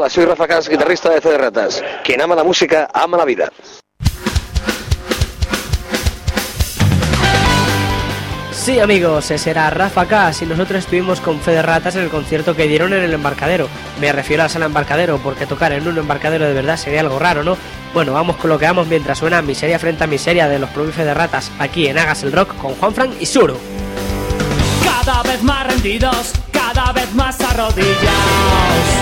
Hola, soy Rafa Cas, guitarrista de C de Ratas. Quien ama la música, ama la vida. Sí, amigos, ese era Rafa Cas y nosotros estuvimos con Fede Ratas en el concierto que dieron en el embarcadero. Me refiero a la sala embarcadero porque tocar en un embarcadero de verdad sería algo raro, ¿no? Bueno, vamos con lo que vamos mientras suena Miseria frente a Miseria de los propios Fede Ratas aquí en Hagas el Rock con Juan Frank y Suru. Cada vez más rendidos, cada vez más arrodillados.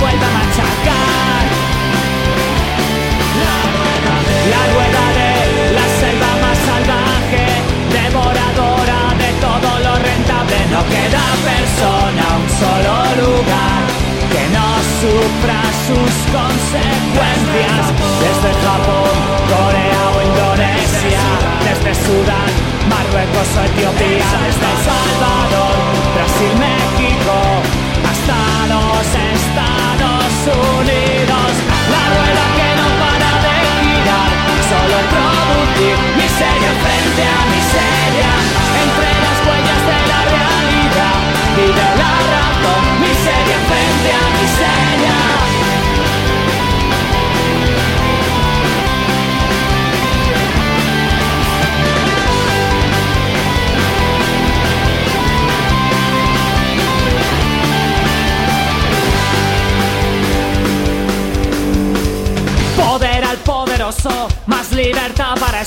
Vuelve a machacar. La rueda de la selva más salvaje, devoradora de todo lo rentable. No queda persona, un solo lugar que no sufra sus consecuencias. Desde Japón, Corea o Indonesia, desde Sudán, Marruecos o Etiopía, desde El Salvador, Brasil, México, hasta los Estados Unidos.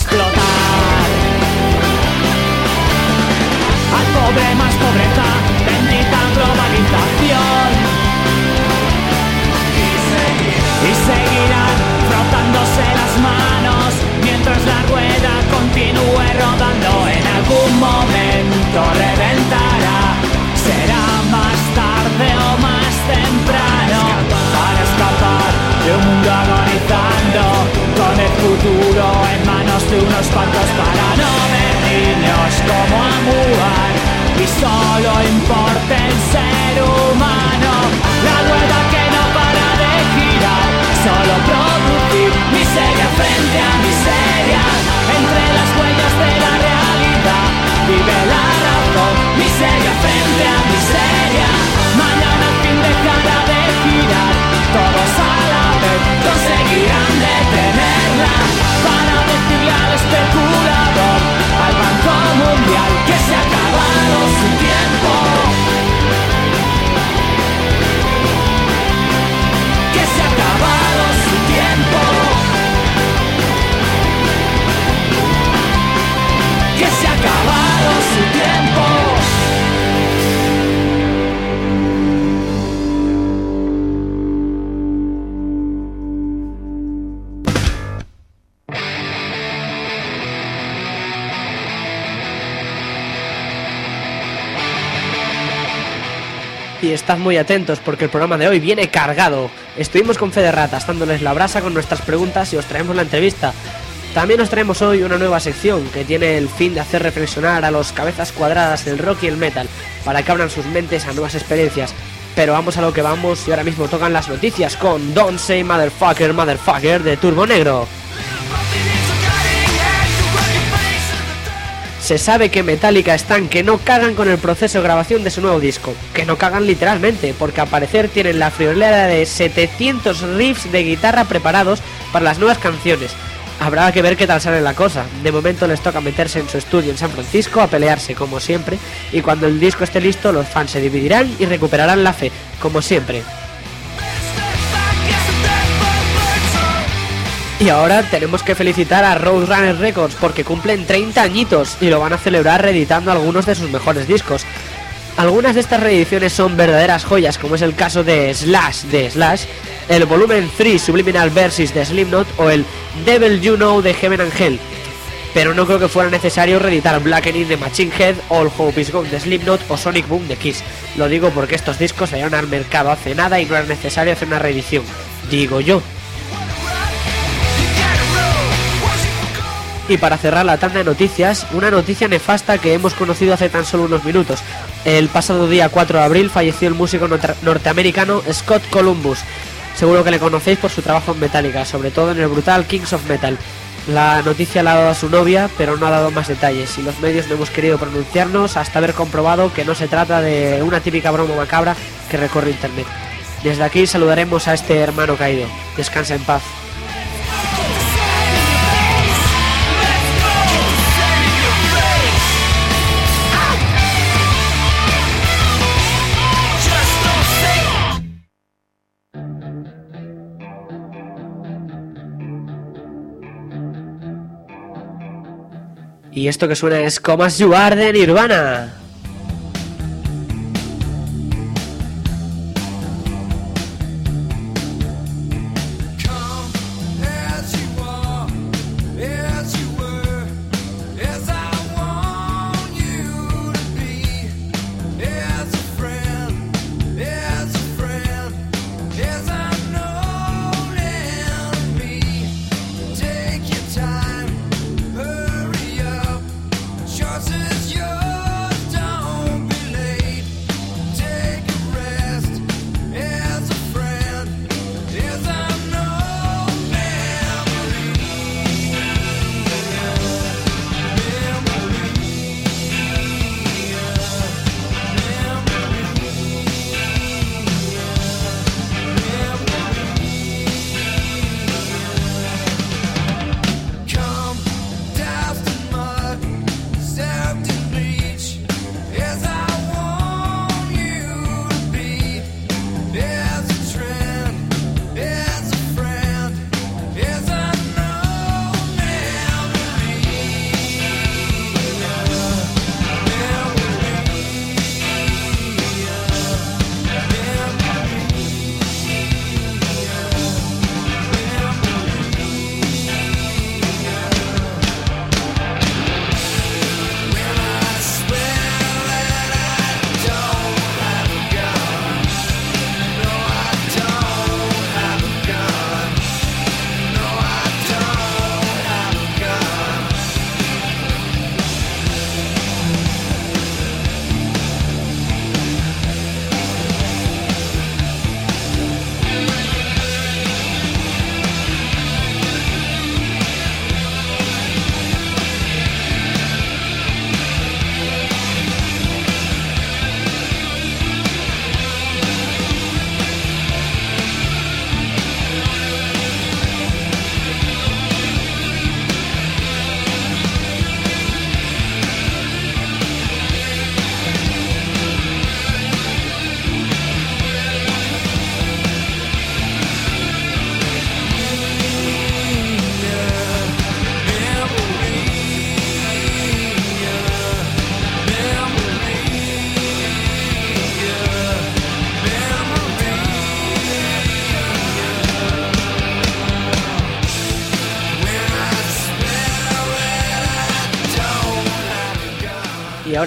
Explotar. Al pobre más pobreza, bendita globalización. sorry Y estad muy atentos porque el programa de hoy viene cargado. Estuvimos con Fede Ratas dándoles la brasa con nuestras preguntas y os traemos la entrevista. También os traemos hoy una nueva sección que tiene el fin de hacer reflexionar a los cabezas cuadradas del rock y el metal para que abran sus mentes a nuevas experiencias. Pero vamos a lo que vamos y ahora mismo tocan las noticias con Don't Say Motherfucker Motherfucker de Turbo Negro. Se sabe que Metallica están que no cagan con el proceso de grabación de su nuevo disco. Que no cagan literalmente, porque al parecer tienen la friolera de 700 riffs de guitarra preparados para las nuevas canciones. Habrá que ver qué tal sale la cosa. De momento les toca meterse en su estudio en San Francisco a pelearse como siempre y cuando el disco esté listo los fans se dividirán y recuperarán la fe, como siempre. Y ahora tenemos que felicitar a Roadrunner Records porque cumplen 30 añitos y lo van a celebrar reeditando algunos de sus mejores discos. Algunas de estas reediciones son verdaderas joyas, como es el caso de Slash de Slash, el volumen 3 Subliminal Versus de Slipknot o el Devil You Know de Heaven and Hell. Pero no creo que fuera necesario reeditar Blackening de Machine Head, All Hope Is Gone de Slipknot o Sonic Boom de Kiss. Lo digo porque estos discos salieron al mercado hace nada y no era necesario hacer una reedición. Digo yo. Y para cerrar la tanda de noticias, una noticia nefasta que hemos conocido hace tan solo unos minutos. El pasado día 4 de abril falleció el músico norte- norteamericano Scott Columbus. Seguro que le conocéis por su trabajo en Metallica, sobre todo en el brutal Kings of Metal. La noticia la ha dado a su novia, pero no ha dado más detalles y los medios no hemos querido pronunciarnos hasta haber comprobado que no se trata de una típica broma macabra que recorre internet. Desde aquí saludaremos a este hermano caído. Descansa en paz. Y esto que suena es Como As You Are de Nirvana.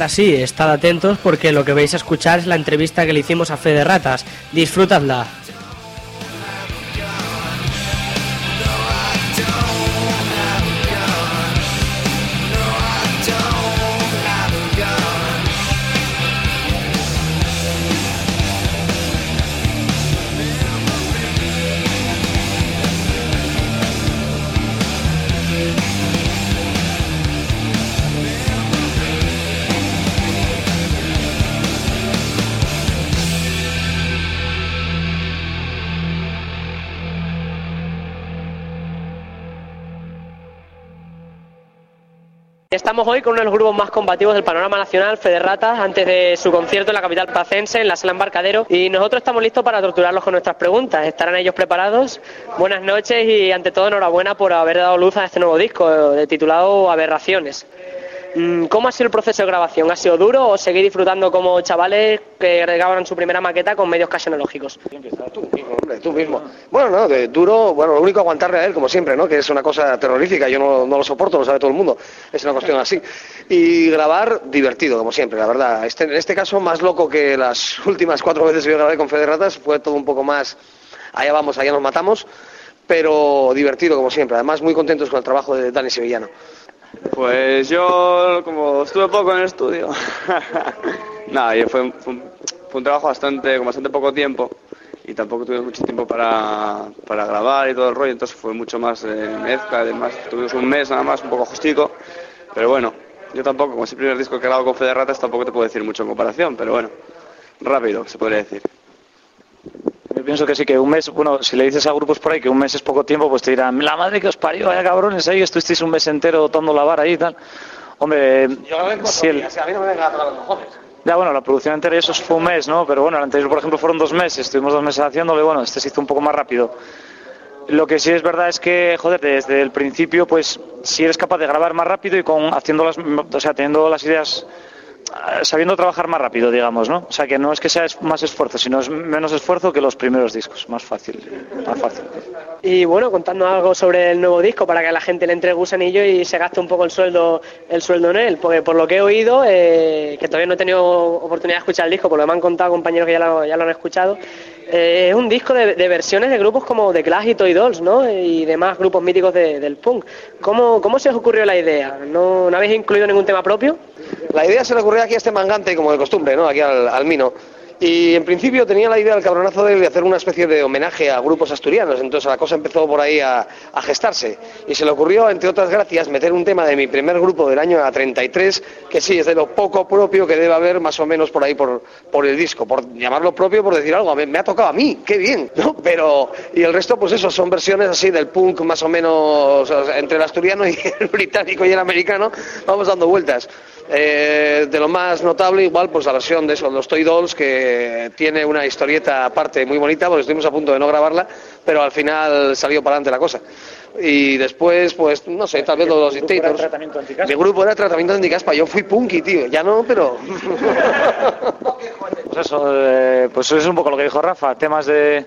Ahora sí, estad atentos porque lo que vais a escuchar es la entrevista que le hicimos a Fede Ratas. Disfrutadla. Estamos hoy con uno de los grupos más combativos del panorama nacional, Federratas, antes de su concierto en la capital placense, en la sala Embarcadero. Y nosotros estamos listos para torturarlos con nuestras preguntas. ¿Estarán ellos preparados? Buenas noches y ante todo enhorabuena por haber dado luz a este nuevo disco, eh, titulado Aberraciones. Mm, ¿Cómo ha sido el proceso de grabación? ¿Ha sido duro o seguís disfrutando como chavales que grabaron su primera maqueta con medios casi analógicos? Tú mismo, tú mismo. Bueno, no, duro, bueno, lo único aguantarle a él, como siempre, ¿no? Que es una cosa terrorífica, yo no, lo soporto, lo sabe todo el mundo, es una cuestión así. Y grabar, divertido, como siempre, la verdad. Este, en este caso, más loco que las últimas cuatro veces que yo grabé con Fede Ratas, fue todo un poco más, allá vamos, allá nos matamos, pero divertido, como siempre. Además, muy contentos con el trabajo de Dani Sevillano. Pues yo, como estuve poco en el estudio, nada, yo fue, un- trabajo bastante, con bastante poco tiempo y tampoco tuvimos mucho tiempo para, para grabar y todo el rollo, entonces fue mucho más eh, mezcla, además tuvimos un mes nada más, un poco justico, pero bueno, yo tampoco, como es el primer disco que grabo con Fede Ratas, tampoco te puedo decir mucho en comparación, pero bueno, rápido, se podría decir. Yo pienso que sí, que un mes, bueno, si le dices a grupos por ahí que un mes es poco tiempo, pues te dirán, la madre que os parió, vaya cabrones, ahí estuvisteis un mes entero dando la vara ahí y tal. Hombre, si el- a mí no me venga a tocar los cojones. ya bueno, la producción entera y eso fue un mes, ¿no? Pero bueno, el anterior, por ejemplo, fueron dos meses, estuvimos dos meses haciéndolo y bueno, este se hizo un poco más rápido. Lo que sí es verdad es que, joder, desde el principio, pues si eres capaz de grabar más rápido y con haciendo las, o sea, teniendo las ideas eh, sabiendo trabajar más rápido, digamos, ¿no? O sea, que no es que sea más esfuerzo, sino es menos esfuerzo que los primeros discos, más fácil, más fácil. Y bueno, contando algo sobre el nuevo disco para que la gente le entre el gusanillo y se gaste un poco el sueldo, el sueldo en él. Porque por lo que he oído, eh, que todavía no he tenido oportunidad de escuchar el disco, por lo que me han contado compañeros que ya lo, ya lo han escuchado, eh, es un disco de, versiones de grupos como The Clash y Toy Dolls, ¿no? Y demás grupos míticos de- del punk. ¿Cómo, ¿Cómo se os ocurrió la idea? ¿No, ¿No habéis incluido ningún tema propio? La idea se le ocurrió aquí a este mangante, como de costumbre, ¿no? Aquí al, Mino. Y en principio tenía la idea del cabronazo de hacer una especie de homenaje a grupos asturianos. Entonces la cosa empezó por ahí a, gestarse. Y se le ocurrió, entre otras gracias, meter un tema de mi primer grupo del año 33, que sí, es de lo poco propio que debe haber más o menos por ahí por, el disco. Por llamarlo propio, por decir algo. Me, me ha tocado a mí, qué bien, ¿no? Pero, y el resto, pues eso, son versiones así del punk más o menos entre el asturiano y el británico y el americano. Vamos dando vueltas. Eh, de lo más notable, igual, pues la versión de eso, los Toy Dolls, que tiene una historieta aparte muy bonita, porque estuvimos a punto de no grabarla, pero al final salió para adelante la cosa. Y después, pues, no sé, tal vez lo de los Dictators. Mi grupo era tratamiento anticaspa, yo fui punky, tío, ya no, pero... Pues eso, eh, pues eso es un poco lo que dijo Rafa, temas de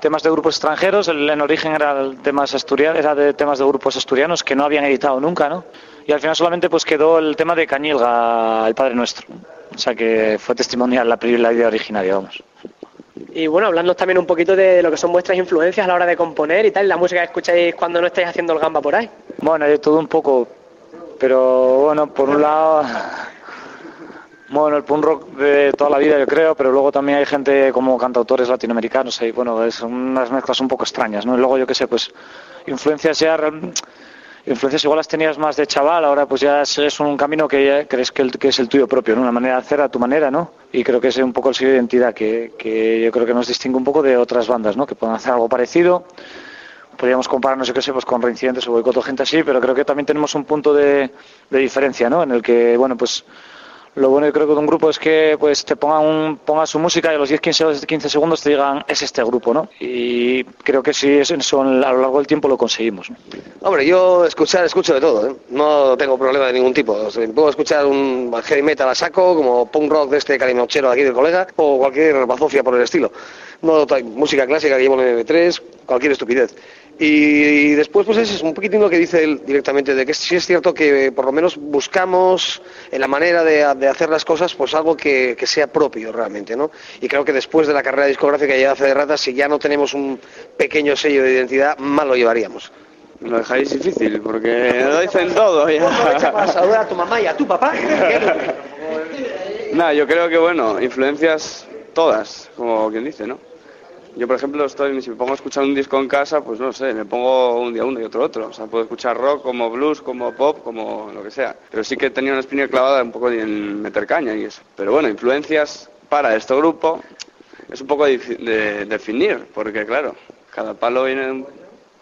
temas de grupos extranjeros, el, en origen era el temas asturianos, era de temas de grupos asturianos que no habían editado nunca, ¿no? Y al final solamente pues quedó el tema de Cañilga, el Padre Nuestro. O sea que fue testimonial la, la idea originaria, vamos. Y bueno, hablándonos también un poquito de lo que son vuestras influencias a la hora de componer y tal, la música que escucháis cuando no estáis haciendo el gamba por ahí. Bueno, de todo un poco, pero bueno, por un lado, bueno, el punk rock de toda la vida yo creo, pero luego también hay gente como cantautores latinoamericanos y bueno, es unas mezclas un poco extrañas, ¿no? Y luego yo qué sé, pues influencias ya, influencias igual las tenías más de chaval, ahora pues ya es, un camino que ya crees que, es el tuyo propio, ¿no? Una manera de hacer a tu manera, ¿no? Y creo que es un poco el sello de identidad que, que yo creo que nos distingue un poco de otras bandas, ¿no? Que pueden hacer algo parecido podríamos compararnos, yo qué sé, pues con reincidentes o boicot o gente así, pero creo que también tenemos un punto de, de diferencia, ¿no? En el que, bueno, pues lo bueno yo creo que de un grupo es que pues te pongan, un, pongan su música y a los 10-15 15 segundos te digan es este grupo, ¿no? Y creo que sí, eso eso a lo largo del tiempo lo conseguimos, ¿no? Hombre, yo escuchar, escucho de todo, ¿eh? no tengo problema de ningún tipo. Puedo escuchar un heavy metal a saco, como punk rock de este calimochero aquí del colega, o cualquier bazofia por el estilo. No música clásica que llevo en el MP3, cualquier estupidez. Y, después, pues es un poquitín lo que dice él directamente, de que sí es cierto que por lo menos buscamos en la manera de, de hacer las cosas, pues algo que, que sea propio realmente, ¿no? Y creo que después de la carrera discográfica que lleva Fede Ratas, si ya no tenemos un pequeño sello de identidad, mal lo llevaríamos. Lo dejáis difícil porque lo dicen todo para ya. saludar a tu mamá y a tu papá. Nada, yo creo que bueno, influencias todas, como quien dice, ¿no? Yo, por ejemplo, estoy, si me pongo a escuchar un disco en casa, pues no sé, me pongo un día uno y otro otro. O sea, puedo escuchar rock, como blues, como pop, como lo que sea. Pero sí que tenía una espina clavada un poco en meter caña y eso. Pero bueno, influencias para este grupo es un poco difí- de definir, porque claro, cada palo viene, en-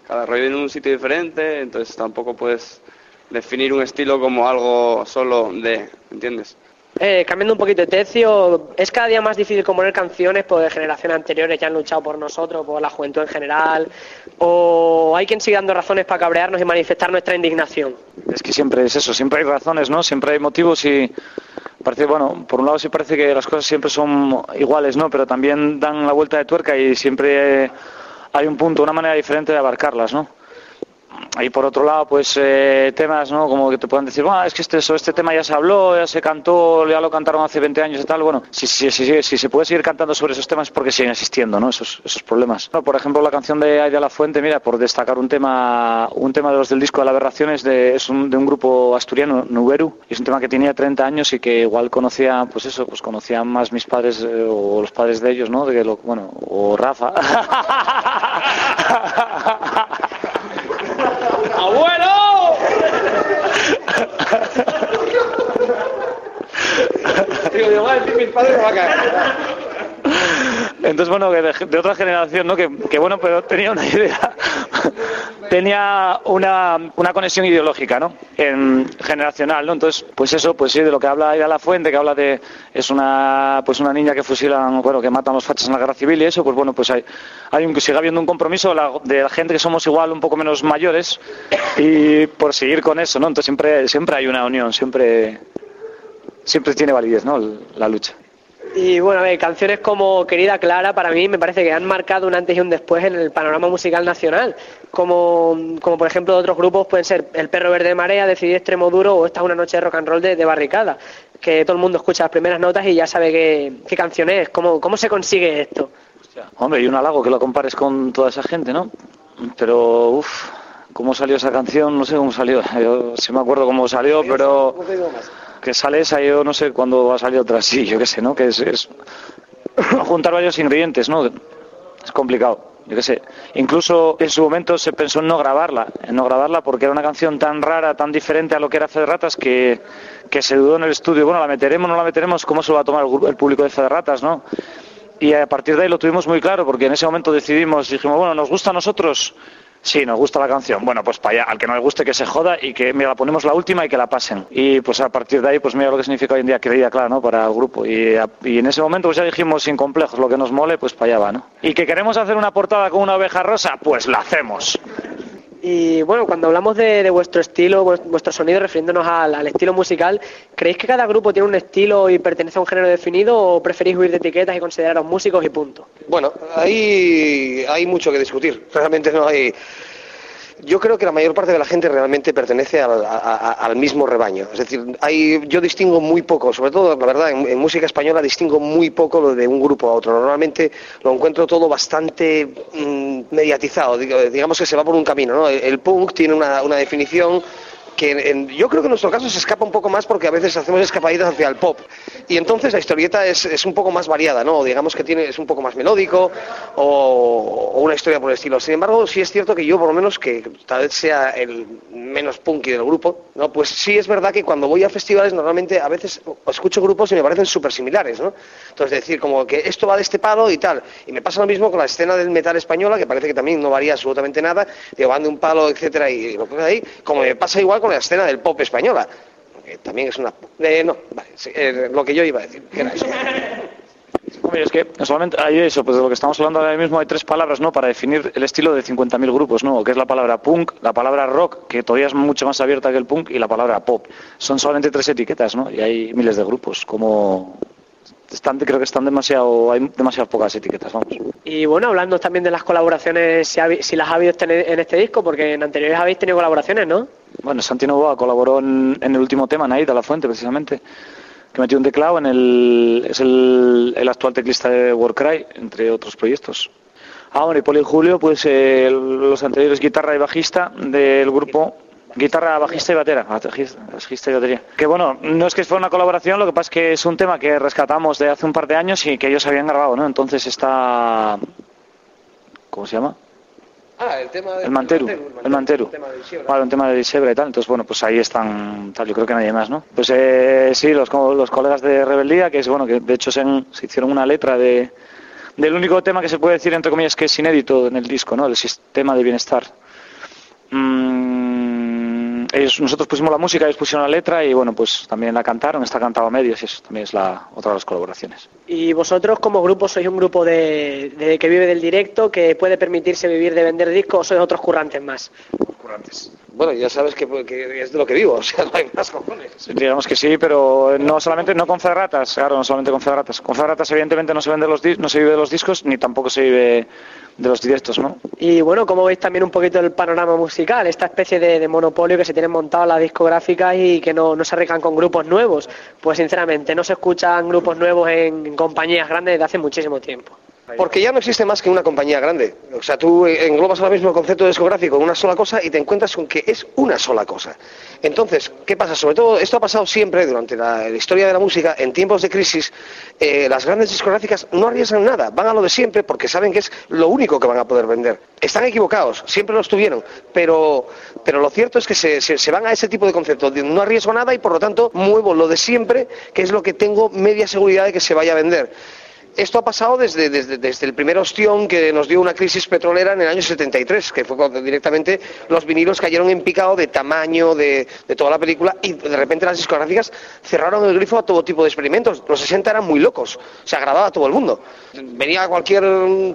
cada rollo viene en un sitio diferente, entonces tampoco puedes definir un estilo como algo solo de, ¿entiendes? Eh, cambiando un poquito de tercio, ¿es cada día más difícil componer canciones por generaciones anteriores que han luchado por nosotros, por la juventud en general? ¿O hay quien sigue dando razones para cabrearnos y manifestar nuestra indignación? Es que siempre es eso, siempre hay razones, ¿no? Siempre hay motivos y parece, bueno, por un lado sí parece que las cosas siempre son iguales, ¿no? Pero también dan la vuelta de tuerca y siempre hay un punto, una manera diferente de abarcarlas, ¿no? Y por otro lado, pues eh, temas, ¿no? Como que te puedan decir, "Buah, es que este, este tema ya se habló, ya se cantó, ya lo cantaron hace 20 años y tal. Bueno, si, si, si, si, se puede seguir cantando sobre esos temas es porque siguen existiendo, ¿no? Esos, esos problemas. No, por ejemplo, la canción de Aida La Fuente, mira, por destacar un tema, un tema de los del disco de la aberración es de, es un, de un grupo asturiano, Nuberu, es un tema que tenía 30 años y que igual conocía, pues eso, pues conocían más mis padres eh, o los padres de ellos, ¿no? De que lo, bueno, o Rafa. Digo, a decir mis padres, me va a caer. Entonces, bueno, de, otra generación, ¿no? Que, que, bueno, pero tenía una idea, tenía una, una conexión ideológica, ¿no? En, generacional, ¿no? Entonces, pues eso, pues sí, de lo que habla Ida La Fuente, que habla de, es una, pues una niña que fusilan, bueno, que matan a los fachas en la guerra civil y eso, pues bueno, pues hay, hay un, sigue habiendo un compromiso de la, de la gente que somos igual un poco menos mayores y por seguir con eso, ¿no? Entonces siempre, siempre hay una unión, siempre, siempre tiene validez, ¿no? La lucha. Y bueno, a ver, canciones como Querida Clara para mí me parece que han marcado un antes y un después en el panorama musical nacional. Como, como por ejemplo otros grupos pueden ser El Perro Verde de Marea, Decidir Extremo Duro o Esta es una noche de rock and roll de, de Barricada. Que todo el mundo escucha las primeras notas y ya sabe qué, qué canción es. ¿Cómo, ¿Cómo se consigue esto? Hombre, y un halago que lo compares con toda esa gente, ¿no? Pero, uff, ¿cómo salió esa canción? No sé cómo salió. Yo sí me acuerdo cómo salió, pero que sale esa, yo no sé cuándo va a salir otra. Sí, yo qué sé, ¿no? Que es, juntar varios ingredientes, ¿no? Es complicado. Yo qué sé. Incluso en su momento se pensó en no grabarla, en no grabarla porque era una canción tan rara, tan diferente a lo que era Fe de Ratas que, que se dudó en el estudio. Bueno, la meteremos, no la meteremos, ¿cómo se lo va a tomar el, el público de Fe de Ratas, no? Y a partir de ahí lo tuvimos muy claro porque en ese momento decidimos, dijimos, bueno, ¿nos gusta a nosotros? Sí, nos gusta la canción. Bueno, pues para allá, al que no le guste que se joda y que, mira, la ponemos la última y que la pasen. Y pues a partir de ahí, pues mira lo que significa hoy en día querida, claro, ¿no? Para el grupo. Y, a- y en ese momento pues ya dijimos sin complejos, lo que nos mole, pues para allá va, ¿no? Y que queremos hacer una portada con una oveja rosa, pues la hacemos. Y bueno, cuando hablamos de, de vuestro estilo, vues- vuestro sonido, refiriéndonos al, al estilo musical, ¿creéis que cada grupo tiene un estilo y pertenece a un género definido o preferís huir de etiquetas y consideraros músicos y punto? Bueno, ahí hay mucho que discutir. Realmente no hay. Yo creo que la mayor parte de la gente realmente pertenece al, mismo rebaño. Es decir, hay, yo distingo muy poco, sobre todo, la verdad, en, música española distingo muy poco lo de un grupo a otro. Normalmente lo encuentro todo bastante mm, mediatizado. Digamos que se va por un camino. ¿no? El, el punk tiene una, una definición que yo creo que en nuestro caso se escapa un poco más porque a veces hacemos escapaditas hacia el pop y entonces la historieta es, es un poco más variada, ¿no? Digamos que tiene, es un poco más melódico o, una historia por el estilo. Sin embargo, sí es cierto que yo, por lo menos, que tal vez sea el menos punky del grupo, ¿no? Pues sí es verdad que cuando voy a festivales normalmente a veces escucho grupos y me parecen súper similares, ¿no? Entonces decir como que esto va de este palo y tal. Y me pasa lo mismo con la escena del metal española, que parece que también no varía absolutamente nada, que van de un palo, etcétera, y pones ahí, como me pasa igual con la escena del pop española. Que también es una... eh, no, vale, sí, eh, lo que yo iba a decir, que era eso. Hombre, es que solamente hay eso, pues de lo que estamos hablando ahora mismo hay tres palabras, ¿no? Para definir el estilo de 50.000 grupos, ¿no? Que es la palabra punk, la palabra rock, que todavía es mucho más abierta que el punk, y la palabra pop. Son solamente tres etiquetas, ¿no? Y hay miles de grupos, como... Están, creo que están demasiado, hay demasiadas pocas etiquetas, vamos. Y bueno, hablando también de las colaboraciones, si, habi- si las ha habido este- en este disco, porque en anteriores habéis tenido colaboraciones, ¿no? Bueno, Santi Novoa colaboró en, en el último tema, Naida La Fuente, precisamente, que metió un teclado en el... es el, el actual teclista de Warcry, entre otros proyectos. Ah, bueno, y Poli y Julio, pues eh, los anteriores guitarra y bajista del grupo, guitarra, bajista y batera, bajista, y batería. Que bueno, no es que fuera una colaboración, lo que pasa es que es un tema que rescatamos de hace un par de años y que ellos habían grabado, ¿no? Entonces está... ¿Cómo se llama? Ah, el tema El Manteru, el Manteru. El tema de un tema de Disebra y tal. Entonces, bueno, pues ahí están, tal, yo creo que nadie más, ¿no? Pues eh, sí, los, los colegas de Rebeldía, que es, bueno, que de hecho se, han- se hicieron una letra de, del único tema que se puede decir, entre comillas, que es inédito en el disco, ¿no? El sistema de bienestar. Mm, ellos, nosotros pusimos la música, ellos pusieron la letra y, bueno, pues también la cantaron, está cantado a medios y eso también es la otra de las colaboraciones. Y vosotros como grupo sois un grupo de, de que vive del directo, que puede permitirse vivir de vender discos, o sois otros currantes más. currantes. Bueno, ya sabes que, que es de lo que vivo, o sea, no hay más cojones. Digamos que sí, pero no solamente no con Ferratas, claro, no solamente con Ferratas. Con Ferratas evidentemente no se vende los no se vive de los discos ni tampoco se vive de los directos, ¿no? Y bueno, como veis también un poquito el panorama musical, esta especie de, de monopolio que se tienen montado las discográficas y que no, no se arriesgan con grupos nuevos. Pues sinceramente, no se escuchan grupos nuevos en compañías grandes desde hace muchísimo tiempo. Porque ya no existe más que una compañía grande. O sea, tú englobas ahora mismo el concepto discográfico en una sola cosa y te encuentras con que es una sola cosa. Entonces, ¿qué pasa? Sobre todo, esto ha pasado siempre durante la, historia de la música, en tiempos de crisis, eh, las grandes discográficas no arriesgan nada, van a lo de siempre porque saben que es lo único que van a poder vender. Están equivocados, siempre lo estuvieron, pero, pero lo cierto es que se, se- van a ese tipo de conceptos, no arriesgo nada y por lo tanto muevo lo de siempre, que es lo que tengo media seguridad de que se vaya a vender. Esto ha pasado desde, desde, desde el primer ostión que nos dio una crisis petrolera en el año 73, que fue cuando directamente los vinilos cayeron en picado de tamaño, de, de toda la película, y de repente las discográficas cerraron el grifo a todo tipo de experimentos. Los 60 eran muy locos, o sea, agradaba a todo el mundo. Venía cualquier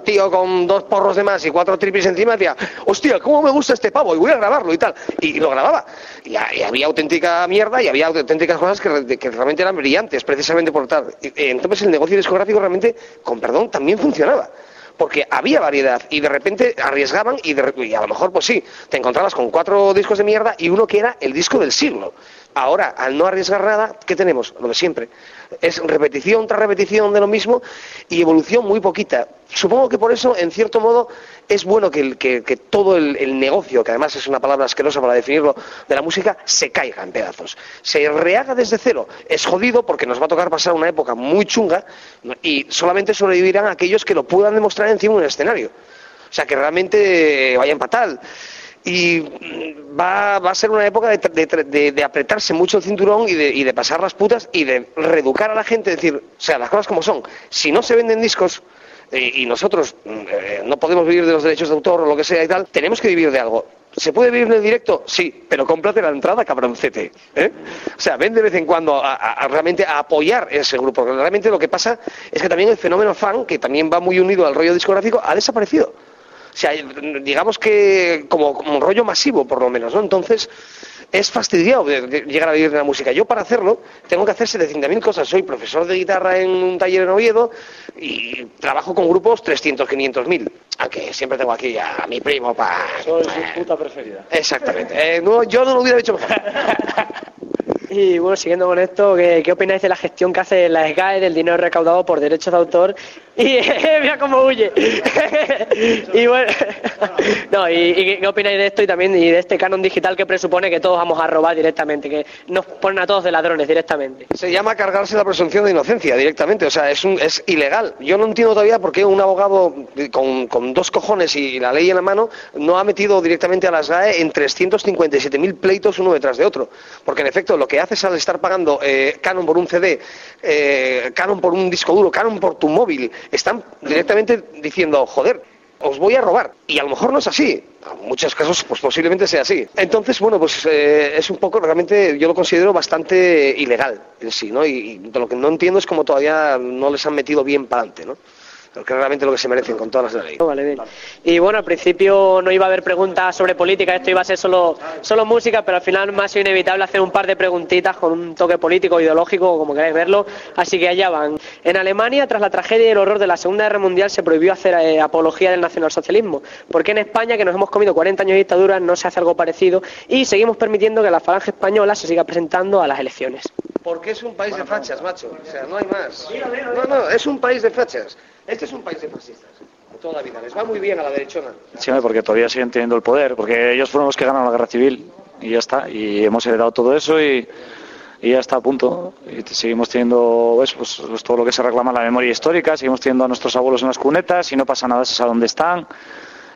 tío con dos porros de más y cuatro tripis encima y decía, hostia, ¿cómo me gusta este pavo? Y voy a grabarlo y tal. Y, lo grababa. Y, ha- y había auténtica mierda y había auténticas cosas que, re- que realmente eran brillantes, precisamente por tal. Eh, entonces el negocio discográfico realmente, con perdón, también funcionaba. Porque había variedad y de repente arriesgaban y, de y a lo mejor, pues sí, te encontrabas con cuatro discos de mierda y uno que era el disco del siglo. Ahora, al no arriesgar nada, ¿qué tenemos? Lo de siempre. Es repetición tras repetición de lo mismo y evolución muy poquita. Supongo que por eso, en cierto modo, es bueno que, todo el, negocio, que además es una palabra asquerosa para definirlo, de la música, se caiga en pedazos. Se rehaga desde cero. Es jodido porque nos va a tocar pasar una época muy chunga y solamente sobrevivirán aquellos que lo puedan demostrar encima de un escenario. O sea, que realmente vayan fatal. Y va, va a ser una época de, de- de- de apretarse mucho el cinturón y de, y de pasar las putas y de reeducar a la gente, decir, o sea, las cosas como son. Si no se venden discos eh, y nosotros mm, eh, no podemos vivir de los derechos de autor o lo que sea y tal, tenemos que vivir de algo. ¿Se puede vivir en el directo? Sí, pero cómprate la entrada, cabroncete. ¿eh? O sea, ven de vez en cuando a, a- a realmente a apoyar ese grupo. Porque realmente lo que pasa es que también el fenómeno fan, que también va muy unido al rollo discográfico, ha desaparecido. O sea, digamos que como, como un rollo masivo, por lo menos, ¿no? Entonces, es fastidiado de- de llegar a vivir de la música. Yo para hacerlo tengo que hacer 700.000 cosas. Soy profesor de guitarra en un taller en Oviedo y trabajo con grupos 300, 500.000. Aunque siempre tengo aquí a mi primo para... Soy su puta preferida. Exactamente. Eh, no, yo no lo hubiera dicho mejor. Y bueno, siguiendo con esto, ¿qué, qué opináis de la gestión que hace la SGAE del dinero recaudado por derechos de autor? Y mira cómo huye. y bueno, no, y, qué opináis de esto y también y de este canon digital que presupone que todos vamos a robar directamente, que nos ponen a todos de ladrones directamente? Se llama cargarse la presunción de inocencia directamente, o sea, es, un- es ilegal. Yo no entiendo todavía por qué un abogado con, con dos cojones y la ley en la mano no ha metido directamente a las GAE en 357.000 pleitos uno detrás de otro. Porque en efecto lo que haces al estar pagando eh, Canon por un CD, eh, Canon por un disco duro, Canon por tu móvil, están directamente diciendo, joder, os voy a robar. Y a lo mejor no es así. En muchos casos, pues posiblemente sea así. Entonces, bueno, pues eh, es un poco, realmente yo lo considero bastante ilegal en sí, ¿no? Y, lo que no entiendo es cómo todavía no les han metido bien para adelante, ¿no? Porque es realmente lo que se merecen con todas las de la ley. Vale, bien. Y bueno, al principio no iba a haber preguntas sobre política, esto iba a ser solo, solo música, pero al final me ha sido inevitable hacer un par de preguntitas con un toque político, ideológico, como queráis verlo. Así que allá van. En Alemania, tras la tragedia y el horror de la Segunda Guerra Mundial, se prohibió hacer eh, apología del nacionalsocialismo. ¿Por qué en España, que nos hemos comido 40 años de dictadura, no se hace algo parecido y seguimos permitiendo que la falange española se siga presentando a las elecciones? Porque es un país de fachas, macho. O sea, no hay más. No, no, es un país de fachas. Este es un país de fascistas. Toda la vida. Les va muy bien a la derechona. Sí, porque todavía siguen teniendo el poder, porque ellos fueron los que ganaron la guerra civil y ya está. Y hemos heredado todo eso y, ya está a punto. Y seguimos teniendo pues, pues, todo lo que se reclama en la memoria histórica, seguimos teniendo a nuestros abuelos en las cunetas y no pasa nada, se sabe dónde están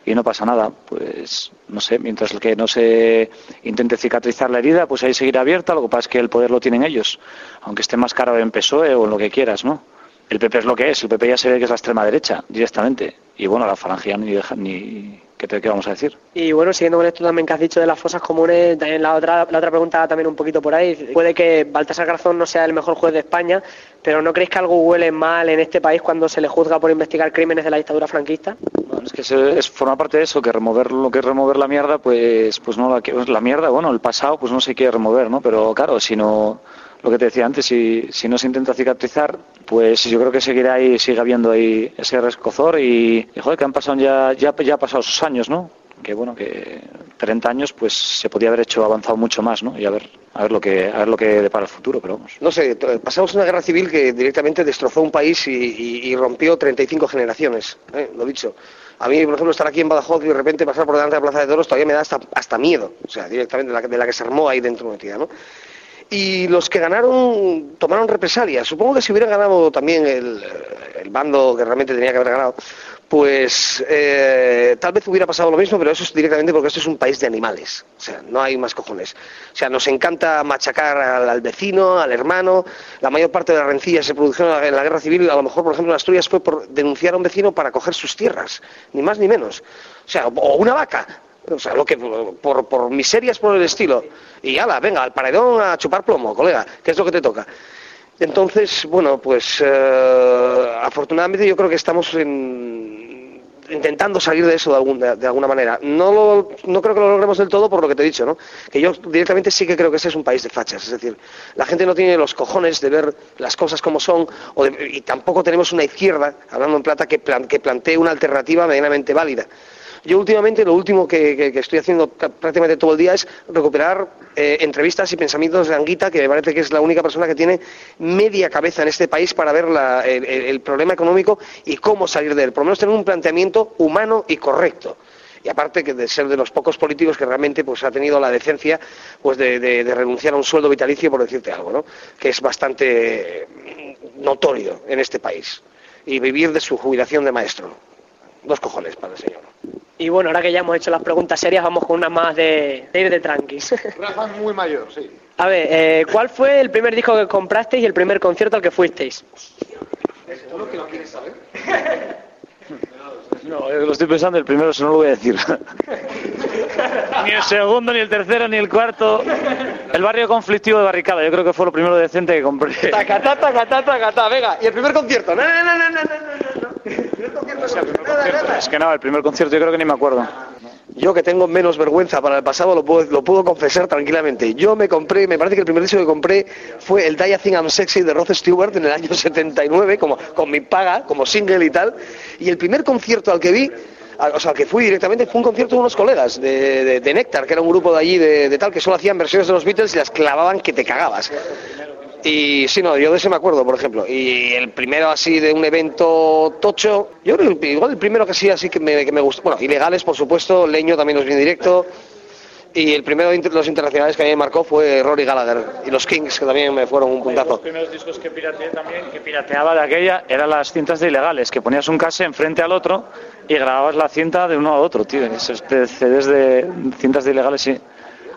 y no pasa nada. Pues no sé, mientras que no se intente cicatrizar la herida, pues ahí seguirá abierta. Lo que pasa es que el poder lo tienen ellos, aunque esté más caro en PSOE o en lo que quieras, ¿no? El PP es lo que es, el PP ya se ve que es la extrema derecha, directamente. Y bueno, la falange ni deja ni... ¿Qué, te, qué vamos a decir? Y bueno, siguiendo con esto también que has dicho de las fosas comunes, también la otra, la otra pregunta también un poquito por ahí. Puede que Baltasar Garzón no sea el mejor juez de España, pero ¿no creéis que algo huele mal en este país cuando se le juzga por investigar crímenes de la dictadura franquista? Bueno, es que se- es forma parte de eso, que remover lo que es remover la mierda, pues, pues no la, que- la mierda, bueno, el pasado, pues no se quiere remover, ¿no? Pero claro, si no, lo que te decía antes, si, si no se intenta cicatrizar, pues yo creo que seguirá ahí, sigue habiendo ahí ese rescozor y, y, joder, que han pasado ya, ya, ya ha pasado esos años, ¿no? Que bueno, que 30 años, pues se podía haber hecho avanzado mucho más, ¿no? Y a ver, a ver lo que, a ver lo que depara el futuro, pero vamos. No sé, pasamos una guerra civil que directamente destrozó un país y, y- y rompió 35 generaciones, ¿eh? lo dicho. A mí, por ejemplo, estar aquí en Badajoz y de repente pasar por delante de la Plaza de Toros todavía me da hasta, hasta miedo, o sea, directamente de la, de la que se armó ahí dentro metida, ¿no? Y los que ganaron tomaron represalias. Supongo que si hubiera ganado también el, el bando que realmente tenía que haber ganado, pues eh, tal vez hubiera pasado lo mismo, pero eso es directamente porque esto es un país de animales. O sea, no hay más cojones. O sea, nos encanta machacar al, vecino, al hermano. La mayor parte de las rencillas se produjeron en la, en la guerra civil. A lo mejor, por ejemplo, en Asturias fue por denunciar a un vecino para coger sus tierras, ni más ni menos. O sea, o una vaca. O sea, lo que por, por miserias por el estilo. Y ala, venga, al paredón a chupar plomo, colega, que es lo que te toca. Entonces, bueno, pues eh, afortunadamente yo creo que estamos en- intentando salir de eso de, algún- de- alguna manera. No, lo- no creo que lo logremos del todo por lo que te he dicho, ¿no? Que yo directamente sí que creo que ese es un país de fachas. Es decir, la gente no tiene los cojones de ver las cosas como son o de- y tampoco tenemos una izquierda, hablando en plata, que, que plantee una alternativa medianamente válida. Yo últimamente lo último que, estoy haciendo ca- prácticamente todo el día es recuperar eh, entrevistas y pensamientos de Anguita, que me parece que es la única persona que tiene media cabeza en este país para ver el, problema económico y cómo salir de él. Por lo menos tener un planteamiento humano y correcto. Y aparte que de ser de los pocos políticos que realmente pues ha tenido la decencia pues de, de- renunciar a un sueldo vitalicio por decirte algo, ¿no? Que es bastante mm, notorio en este país. Y vivir de su jubilación de maestro. Dos cojones para el señor. Y bueno, ahora que ya hemos hecho las preguntas serias, vamos con unas más de, de ir de tranquis. Rafa muy mayor, sí. A ver, eh, ¿cuál fue el primer disco que comprasteis y el primer concierto al que fuisteis? No, yo lo estoy pensando, el primero eso no lo voy a decir. ni el segundo, ni el tercero, ni el cuarto. El barrio conflictivo de Barricada, yo creo que fue lo primero decente que compré. Tacatá, tacatá, tacatá, venga. Y el primer concierto. No, no, no, no, no, no, concierto. Es que no, el primer concierto yo creo que ni me acuerdo. Yo que tengo menos vergüenza para el pasado lo puedo, lo puedo confesar tranquilamente. Yo me compré, me parece que el primer disco que compré fue el Die I Think I'm Sexy de Rod Stewart en el año 79, como, con mi paga, como single y tal. Y el primer concierto al que vi, o sea, al que fui directamente, fue un concierto de unos colegas de, de, de Nectar, que era un grupo de allí de, de tal, que solo hacían versiones de los Beatles y las clavaban que te cagabas. Y sí, no, yo de ese me acuerdo, por ejemplo. Y el primero así de un evento tocho, yo creo que igual el primero que sí así que me, que me gustó. Bueno, ilegales, por supuesto, Leño también nos viene directo. Y el primero de los internacionales que a mí me marcó fue Rory Gallagher. Y los Kings, que también me fueron un puntazo. Los primeros discos que pirateé también, que pirateaba de aquella, eran las cintas de ilegales, que ponías un case enfrente al otro y grababas la cinta de uno a otro, tío. Esos CDs de cintas de ilegales, sí.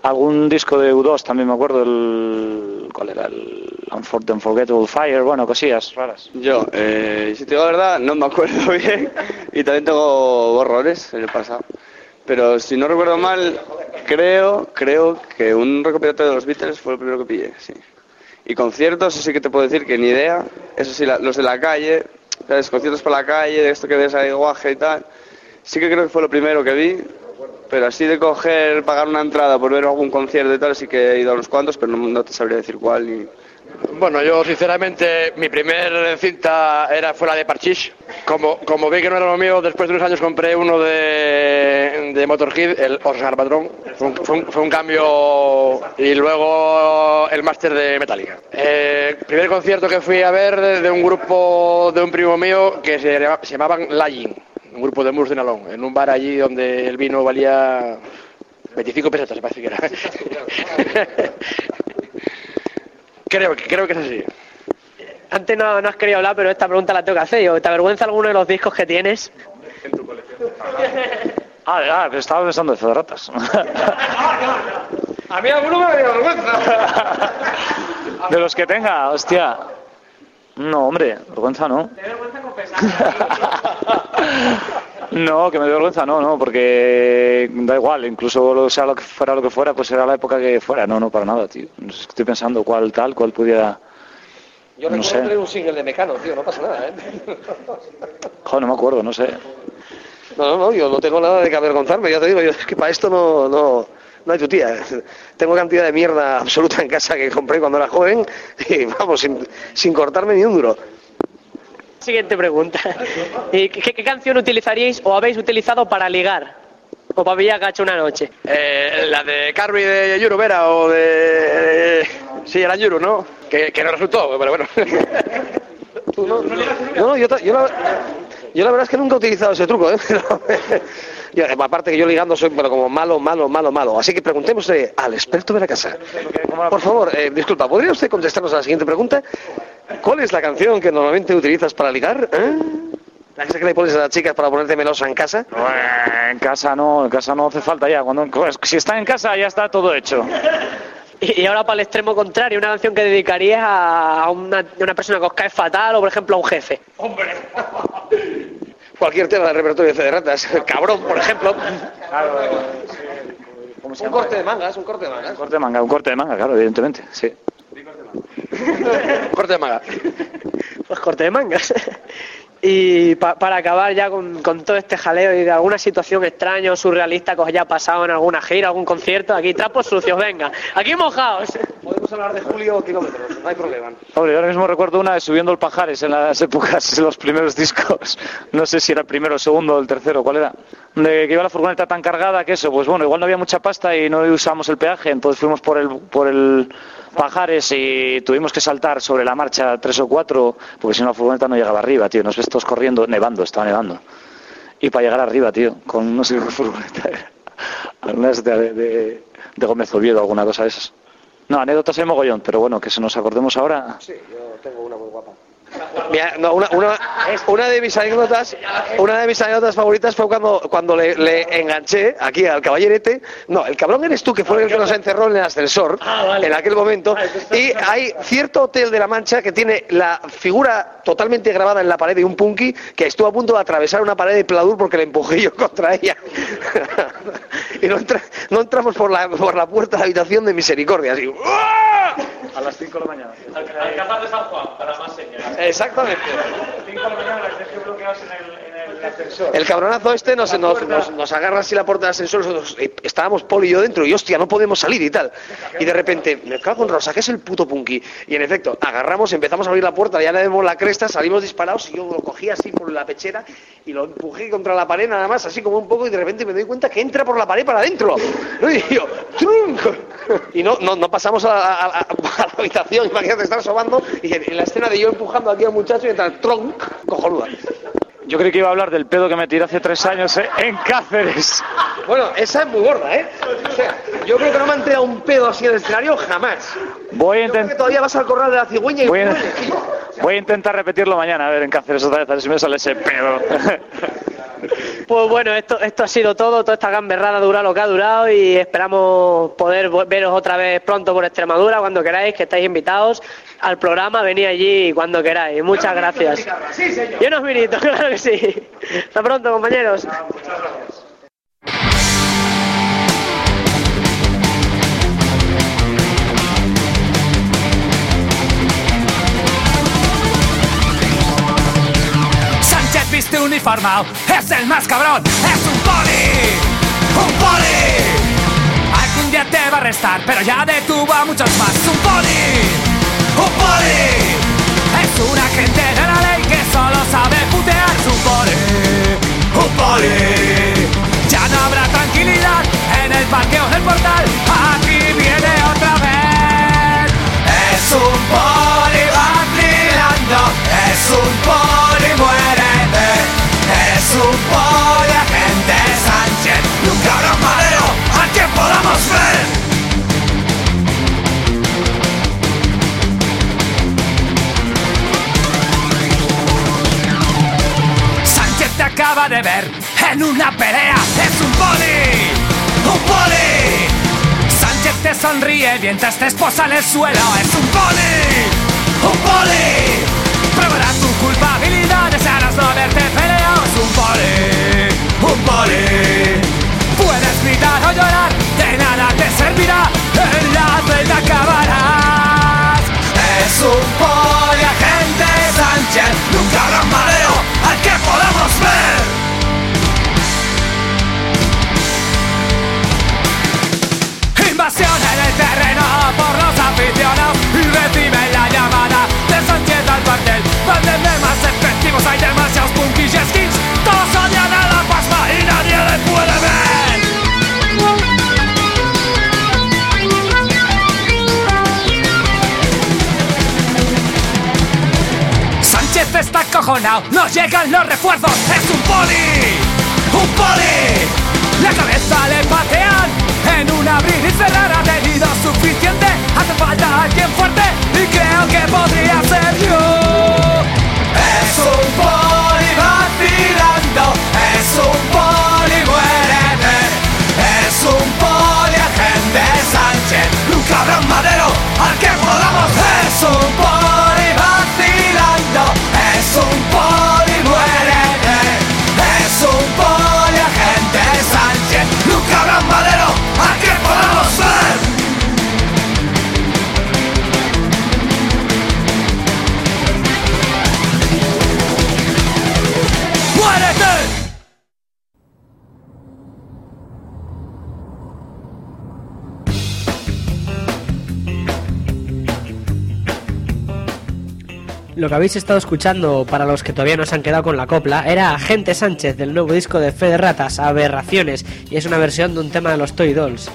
Algún disco de U2 también me acuerdo, el... ¿Cuál era? El Unforgettable Fire, bueno, cosillas raras. Yo, eh, si te digo la verdad, no me acuerdo bien y también tengo borradores en el pasado. Pero si no recuerdo mal, creo, creo que un recopilatorio de los Beatles fue el primero que pillé, sí. Y conciertos, eso sí que te puedo decir que ni idea. Eso sí, la- los de la calle, ¿sabes? Conciertos por la calle, de esto que ves ahí guaje y tal. Sí que creo que fue lo primero que vi. Pero así de coger, pagar una entrada por ver algún concierto y tal, sí que he ido a unos cuantos, pero no, te sabría decir cuál ni... Bueno, yo sinceramente mi primer cinta era fue la de Parchís. Como, como vi que no era lo mío, después de unos años compré uno de, de Motorhead, el Oscar Patrón. Fue un, fue un- cambio y luego el máster de Metallica. Eh, primer concierto que fui a ver de, un grupo de un primo mío que se, se llamaban Lying, un grupo de Murs de Nalón, en un bar allí donde el vino valía 25 pesetas, parece que era. creo, que- creo que es así. Antes no, no has querido hablar, pero esta pregunta la tengo que hacer. yo. ¿Te avergüenza alguno de los discos que tienes? Ah, ah, pero estaba pensando de Federatas. A mí alguno me da vergüenza. de los que tenga, hostia. No, hombre, vergüenza no. ¿Te vergüenza confesar? No, que me dé vergüenza, no, no, porque da igual, incluso lo, sea lo que fuera lo que fuera, pues era la época que fuera, no, no, para nada, tío. Estoy pensando cuál tal, cuál pudiera... Yo No recuerdo sé. tener un single de Mecano, tío, no pasa nada, ¿eh? Joder, no me acuerdo, no sé. No, no, no, yo no tengo nada de que avergonzarme, ya te digo, yo es que para esto no, no, no hay tu tía. Tengo cantidad de mierda absoluta en casa que compré cuando era joven y vamos, sin, sin cortarme ni un duro. Siguiente pregunta. ¿Y ¿Qué, qué canción utilizaríais o habéis utilizado para ligar? O para pillar gacho una noche. Eh, la de Carby de Yuru Vera o de... sí, era Yuru, ¿no? Que, que no resultó, pero bueno. ¿Tú no? No, no, yo, yo, la, yo la verdad es que nunca he utilizado ese truco, ¿eh? Pero, yo, aparte que yo ligando soy pero como malo, malo, malo, malo. Así que preguntémosle al experto de la casa. Por favor, eh, disculpa, ¿podría usted contestarnos a la siguiente pregunta? ¿Cuál es la canción que normalmente utilizas para ligar? ¿Eh? ¿La que le pones a las chicas para ponerte melosa en casa? En casa no, en casa no hace falta ya. Cuando, si está en casa ya está todo hecho. Y ahora para el extremo contrario, una canción que dedicarías a una, a una persona que os cae fatal o por ejemplo a un jefe. Cualquier tema del repertorio de ratas. Cabrón, por ejemplo. ¿Cómo se Un corte de mangas, un corte de mangas. Un corte de manga, un corte de manga, claro, evidentemente, sí. Corte de maga. Pues corte de mangas. Y pa- para acabar ya con, con todo este jaleo y de alguna situación extraña o surrealista que os haya pasado en alguna gira, algún concierto, aquí trapos sucios, venga, aquí mojaos. Podemos hablar de Julio kilómetros, no hay problema. Hombre, yo ahora mismo recuerdo una de Subiendo el Pajares en las épocas, en los primeros discos. No sé si era el primero, el segundo o el tercero, ¿cuál era? De que iba la furgoneta tan cargada que eso, pues bueno, igual no había mucha pasta y no usamos el peaje, entonces fuimos por el, por el Pajares y tuvimos que saltar sobre la marcha tres o cuatro, porque si no la furgoneta no llegaba arriba, tío. Nos ves todos corriendo, nevando, estaba nevando. Y para llegar arriba, tío, con no sé qué furgoneta. Algunas de, de, de Gómez Oviedo, alguna cosa de esas. No, anécdotas hay mogollón, pero bueno, que se nos acordemos ahora. Sí, yo tengo una muy guapa. Mira, no, una, una, una de mis anécdotas, una de mis anécdotas favoritas fue cuando, cuando le, le enganché aquí al caballerete. No, el cabrón eres tú que fue el que nos encerró en el ascensor en aquel momento. Y hay cierto hotel de la Mancha que tiene la figura totalmente grabada en la pared de un punky que estuvo a punto de atravesar una pared de pladur porque le empujé yo contra ella. y no, entra- no entramos por la, por la puerta de la habitación de misericordia. Así. ¡ah! A las 5 de la mañana. Alcázar de San Juan, para más señas. Exactamente. 5 de la mañana las dejé bloqueados en el, en el cabronazo este nos, nos, nos, nos agarra así la puerta del ascensor, nosotros, eh, estábamos Poli y yo dentro y hostia, no podemos salir y tal. Y de repente, me cago en Rosa, que es el puto punky. Y en efecto, agarramos, empezamos a abrir la puerta, ya le vemos la cresta, salimos disparados y yo lo cogí así por la pechera y lo empujé contra la pared nada más, así como un poco y de repente me doy cuenta que entra por la pared para adentro. Y yo, ¡trunc! Y no, no, no pasamos a, a- a- a la habitación, imagínate estar sobando y en, en la escena de yo empujando aquí al muchacho y el tronc, cojonuda. Yo creí que iba a hablar del pedo que me tiré hace tres años eh, en Cáceres. Bueno, esa es muy gorda, ¿eh? O sea, yo creo que no me han tirado un pedo así en el escenario jamás. Voy a, Yo creo que intent- todavía vas al corral de la cigüeña y voy, a. voy a intentar repetirlo mañana, a ver, en Cáceres otra vez, a ver si me sale ese pedo. Pues bueno, esto, esto ha sido todo, toda esta gamberrada ha durado lo que ha durado y esperamos poder veros otra vez pronto por Extremadura, cuando queráis, que estáis invitados al programa, venid allí cuando queráis. Muchas gracias. Y unos vinitos, claro que sí. Hasta pronto, compañeros. Sánchez viste uniformado, es el más cabrón, es un poli, un poli. Algún día te va a arrestar, pero ya detuvo a muchos más. Un poli, un poli. Es un agente de la ley que solo sabe putear. Es un poli, un poli. Ya no habrá tranquilidad en el parqueo del portal. Aquí viene otra vez. Es un poli vacilando, es un poli acaba de ver en una pelea, es un poli, un poli. Sánchez te sonríe mientras te esposa en el suelo, es un poli, un poli. Probarás tu culpabilidad, desearás no haberte peleado, es un poli, un poli. Puedes gritar o llorar, de nada te servirá, en la celda acabarás. Es un poliagente Sánchez, nunca habrá un mareo al que podamos ver. Invasión en el terreno por los aficionados y reciben la llamada de Sánchez al cuartel. Mándenme más efectivos, hay demasiados puntos. Llegan los refuerzos. Es un poli, un poli. La cabeza le patean en un abrir y cerrar ha tenido suficiente. Hace falta alguien fuerte y creo que podría ser yo. Es un poli Lo que habéis estado escuchando, para los que todavía no se han quedado con la copla, era Agente Sánchez del nuevo disco de Fede Ratas, Aberraciones, y es una versión de un tema de los Toy Dolls.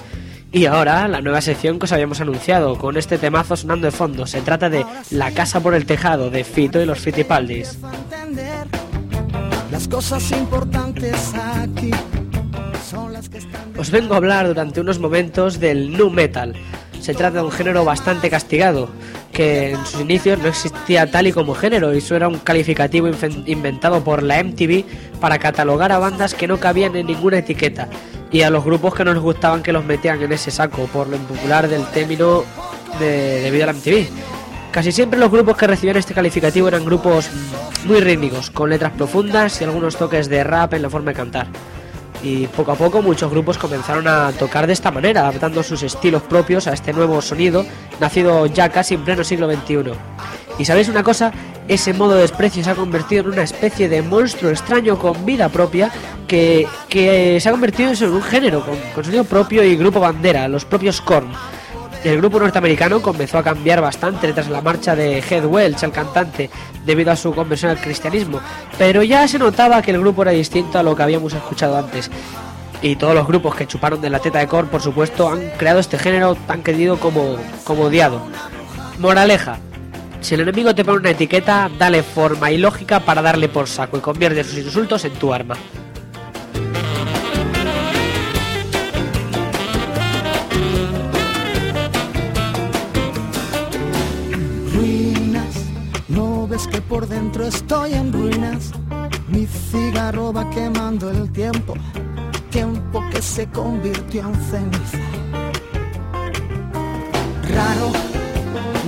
Y ahora, la nueva sección que os habíamos anunciado, con este temazo sonando de fondo. Se trata de La Casa por el Tejado, de Fito y los Fitipaldis. entender las cosas importantes aquí son las que están Os vengo a hablar durante unos momentos del nu metal. Se trata de un género bastante castigado, que en sus inicios no existía tal y como género, y eso era un calificativo inventado por la MTV para catalogar a bandas que no cabían en ninguna etiqueta, y a los grupos que no les gustaban que los metían en ese saco, por lo impopular del término de, debido a la MTV. Casi siempre los grupos que recibían este calificativo eran grupos muy rítmicos, con letras profundas y algunos toques de rap en la forma de cantar. Y poco a poco muchos grupos comenzaron a tocar de esta manera, adaptando sus estilos propios a este nuevo sonido, nacido ya casi en pleno siglo XXI. Y sabéis una cosa, ese modo de desprecio se ha convertido en una especie de monstruo extraño con vida propia que, que se ha convertido en un género con, con sonido propio y grupo bandera, los propios Korn. El grupo norteamericano comenzó a cambiar bastante tras la marcha de Head Welch, el cantante, debido a su conversión al cristianismo, pero ya se notaba que el grupo era distinto a lo que habíamos escuchado antes. Y todos los grupos que chuparon de la teta de Korn, por supuesto, han creado este género tan querido como, como odiado. Moraleja. Si el enemigo te pone una etiqueta, dale forma y lógica para darle por saco y convierte sus insultos en tu arma. Que por dentro estoy en ruinas. Mi cigarro va quemando el tiempo, tiempo que se convirtió en ceniza. Raro,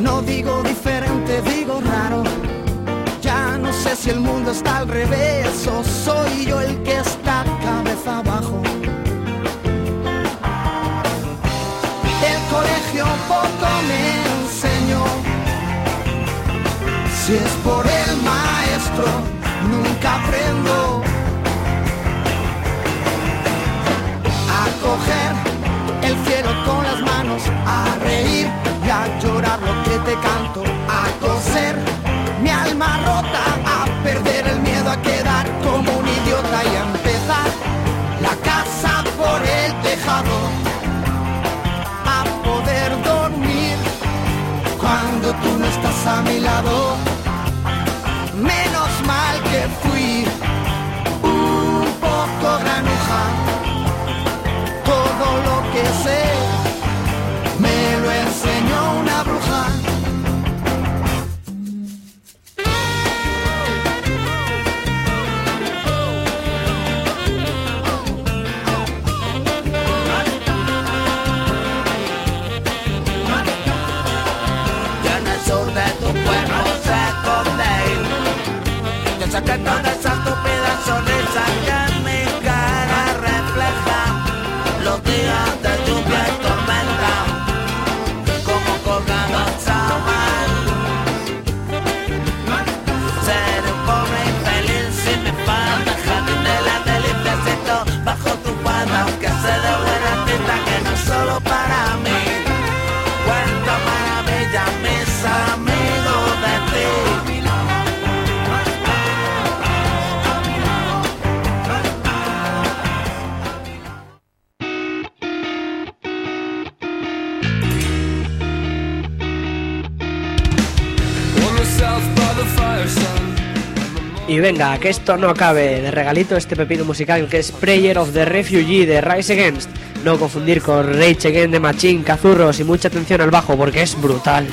no digo diferente, digo raro. Ya no sé si el mundo está al revés o soy yo el que está cabeza abajo. El colegio poco me Si es por el maestro, nunca aprendo a coger el cielo con las manos, a reír y a llorar lo que te canto, a coser mi alma rota, a perder el miedo a quedar como un idiota y a empezar la casa por el tejado, a poder dormir cuando tú no estás a mi lado. Y venga, que esto no acabe. De regalito este pepino musical que es Prayer of the Refugee de Rise Against. No confundir con Rage Against de Machine, Cazurros y mucha atención al bajo porque es brutal.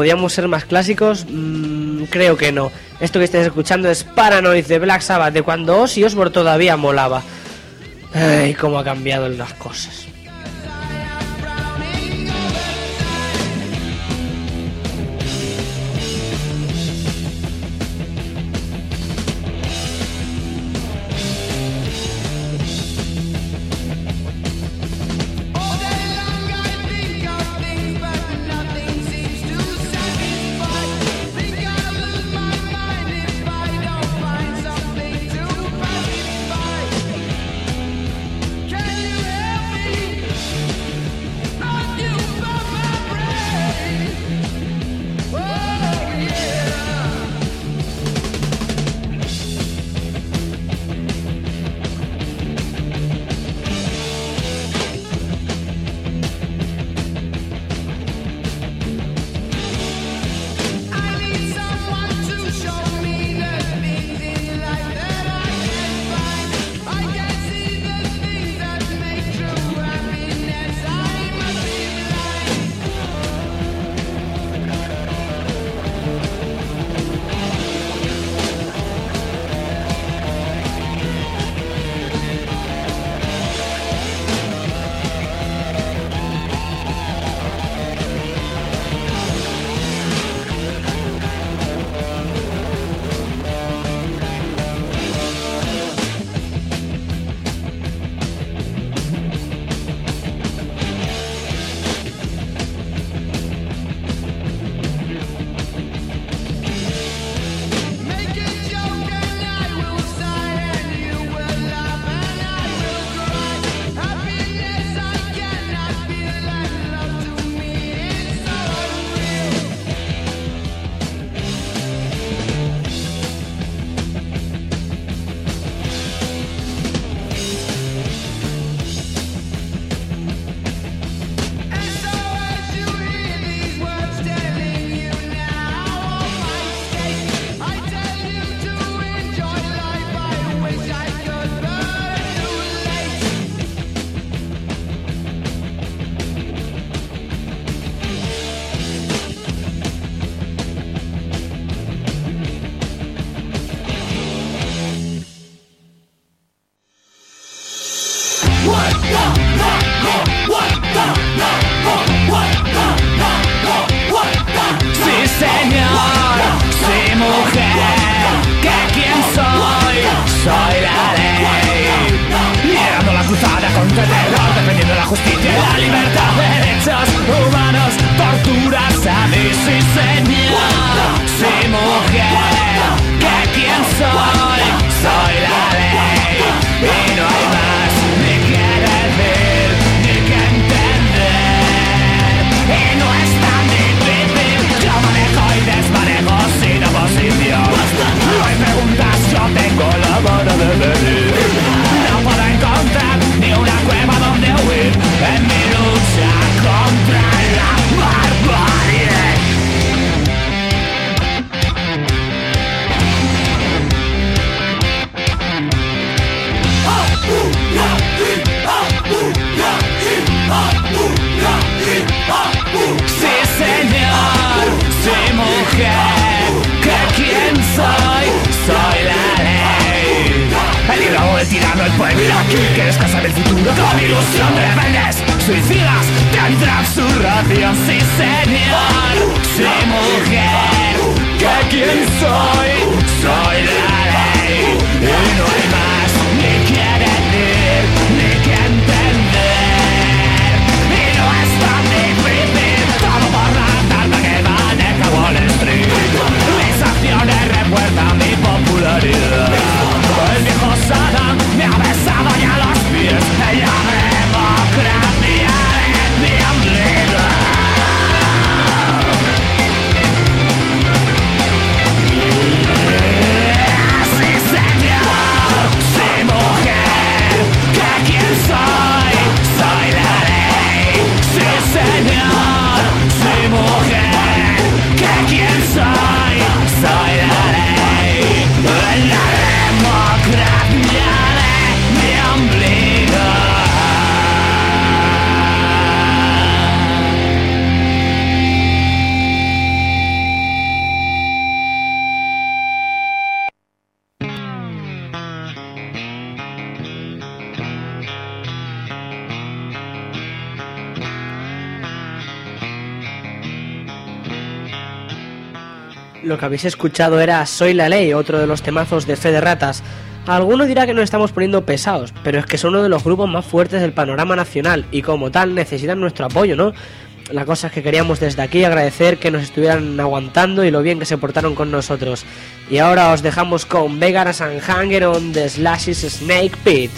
¿Podíamos ser más clásicos? Mm, creo que no. Esto que estáis escuchando es Paranoid de Black Sabbath, de cuando Ozzy Osbourne todavía molaba. Ay, cómo ha cambiado las cosas. que habéis escuchado era Soy la Ley, otro de los temazos de Fe de Ratas. Alguno dirá que nos estamos poniendo pesados, pero es que son uno de los grupos más fuertes del panorama nacional y como tal necesitan nuestro apoyo, ¿no? La cosa es que queríamos desde aquí agradecer que nos estuvieran aguantando y lo bien que se portaron con nosotros. Y ahora os dejamos con Vegas and Hanger on the Slashes Snake Pit.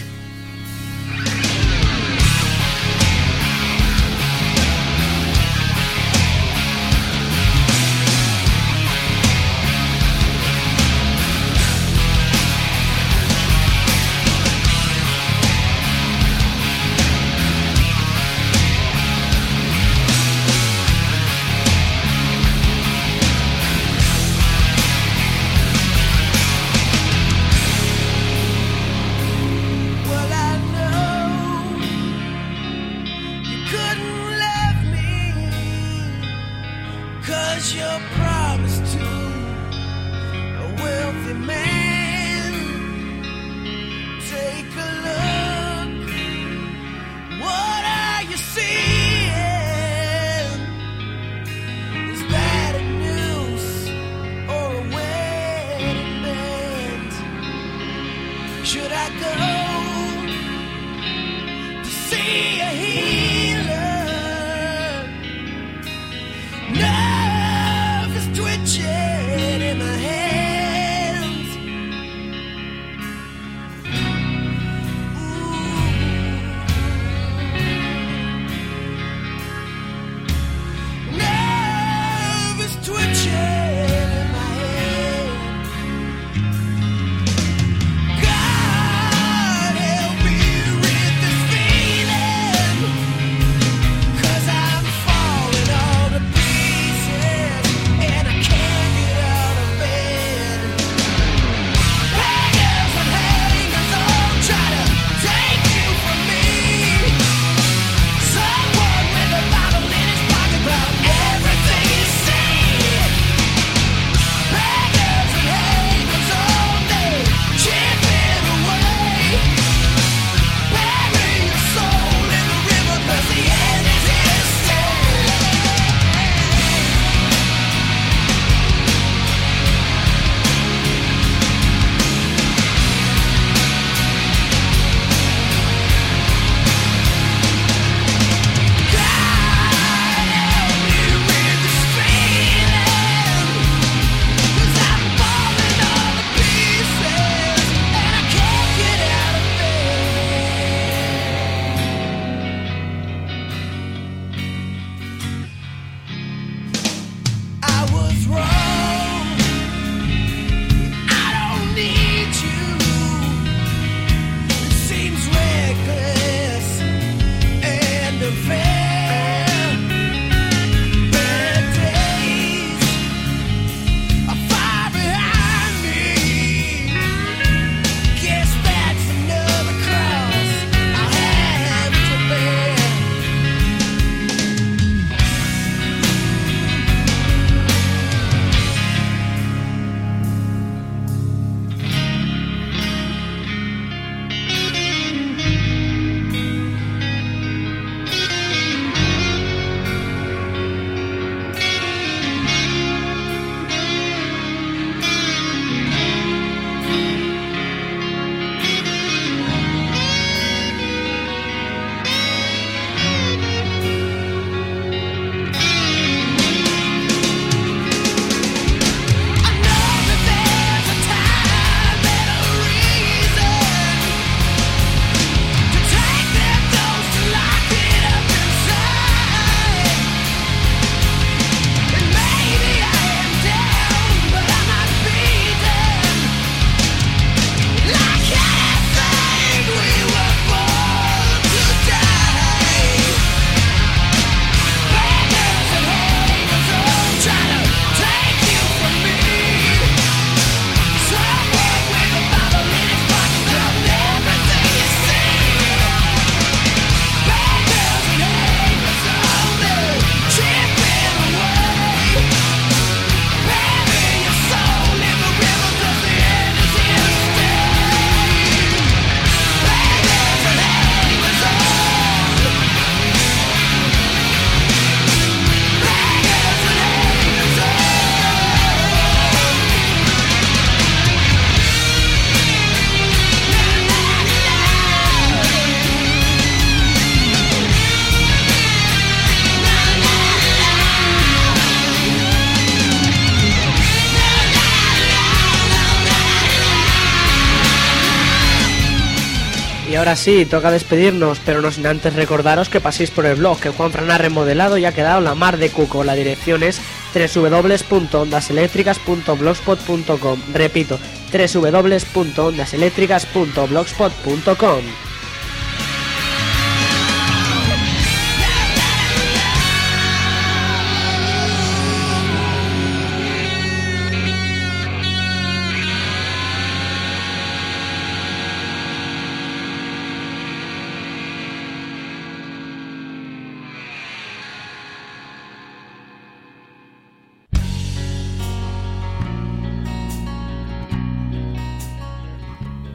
Ahora sí, toca despedirnos, pero no sin antes recordaros que paséis por el blog que Juan Fran ha remodelado y ha quedado la mar de cuco. La dirección es www.ondaseléctricas.blogspot.com. Repito, www.ondaseléctricas.blogspot.com.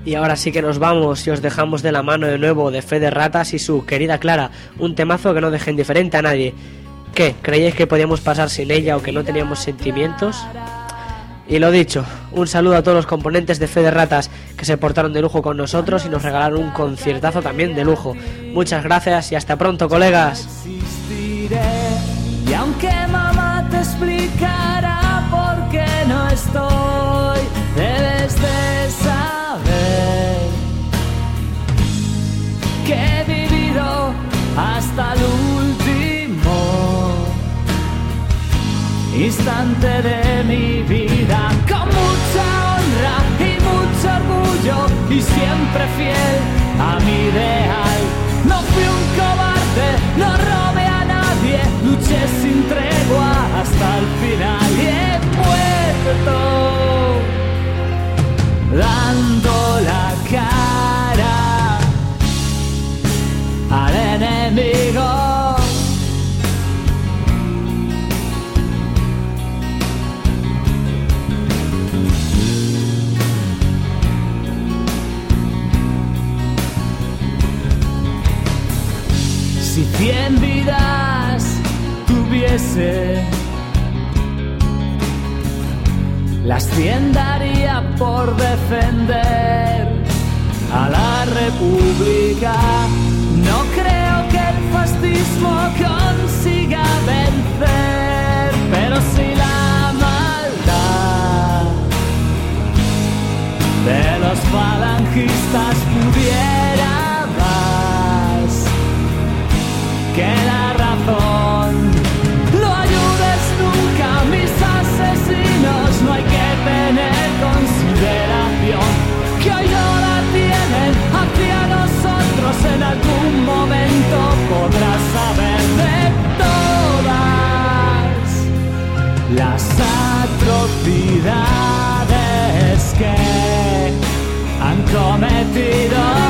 Y ahora sí que nos vamos y os dejamos de la mano de nuevo de Fe de Ratas y su querida Clara, un temazo que no deja indiferente a nadie. ¿Qué? ¿Creíais que podíamos pasar sin ella o que no teníamos sentimientos? Y lo dicho, un saludo a todos los componentes de Fe de Ratas que se portaron de lujo con nosotros y nos regalaron un conciertazo también de lujo. Muchas gracias y hasta pronto, colegas. Y aunque mamá te explicará por qué no estoy, debes de instante de mi vida con mucha honra y mucho orgullo y siempre fiel a mi ideal. No fui un cobarde, no robé a nadie, luché sin tregua hasta el final y he muerto dando la cara al enemigo. Cien vidas tuviese, las cien daría por defender a la República. No creo que el fascismo consiga vencer, pero si la maldad de los falangistas pudiera que la razón. No ayudes nunca mis asesinos, no hay que tener consideración. Que hoy no la tienen hacia nosotros, en algún momento podrás saber de todas las atrocidades que han cometido.